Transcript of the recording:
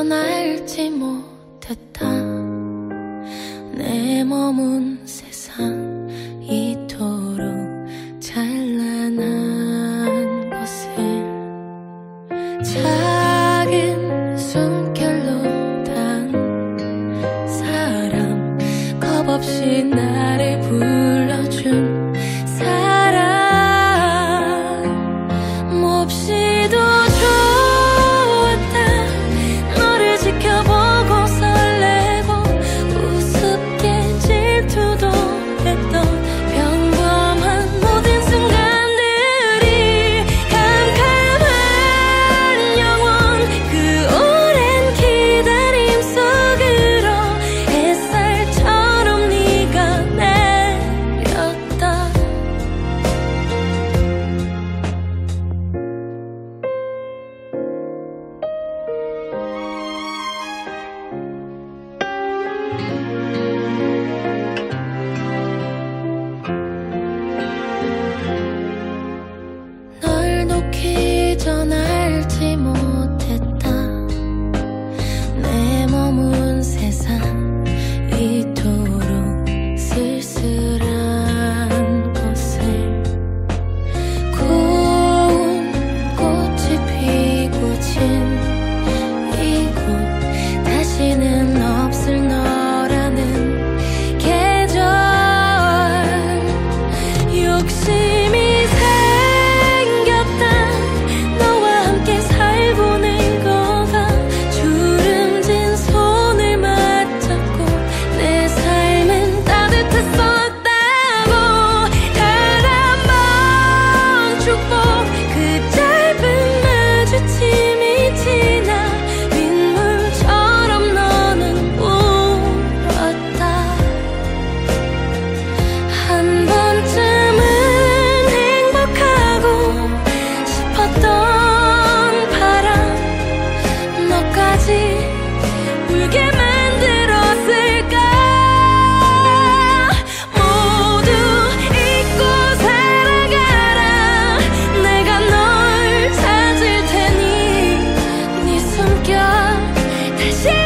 일어나 알지 못했던 내 몸은 세상 이토록 찬란한 것을 작은 숨결로 단 사람 겁없이 나를 부르 谢。